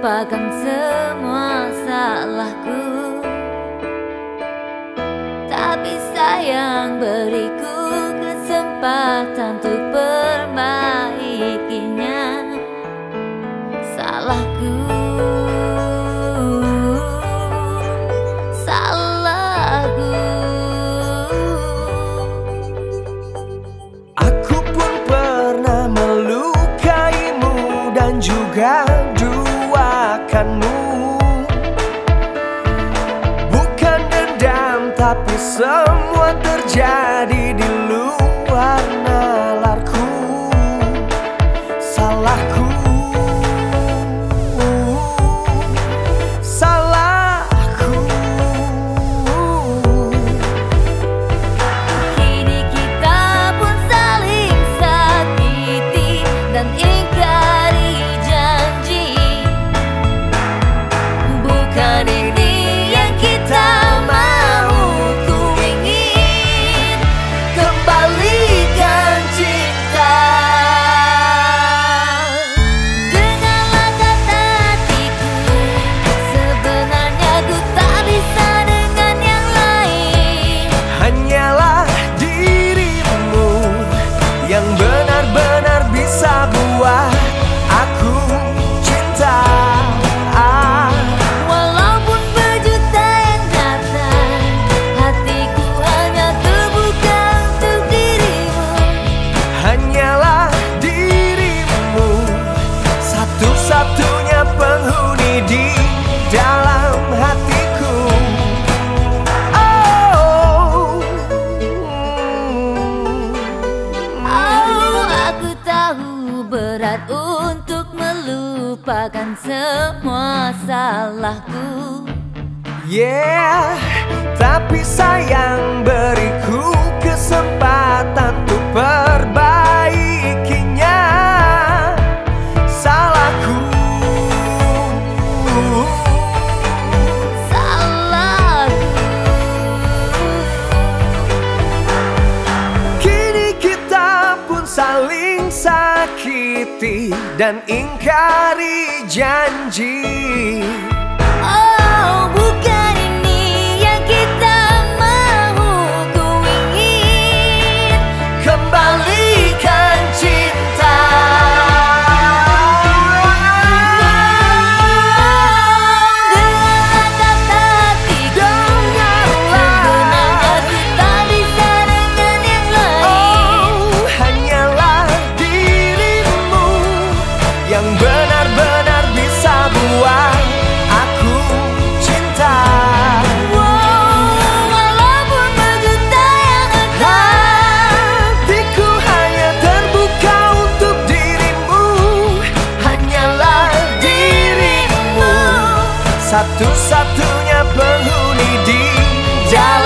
lupakan semua salahku. Tapi sayang beriku kesempatan untuk perbaikinya. Salahku Salahku. Aku pun pernah melukaimu dan juga dulu melupakanmu Bukan dendam tapi semua terjadi di luar Satunya penghuni di dalam hatiku. Oh, oh aku tahu berat untuk melupakan semua salahku. Yeah, tapi sayang beriku. sakiti dan ingkari janji. Satu-satunya penghuni di jalan.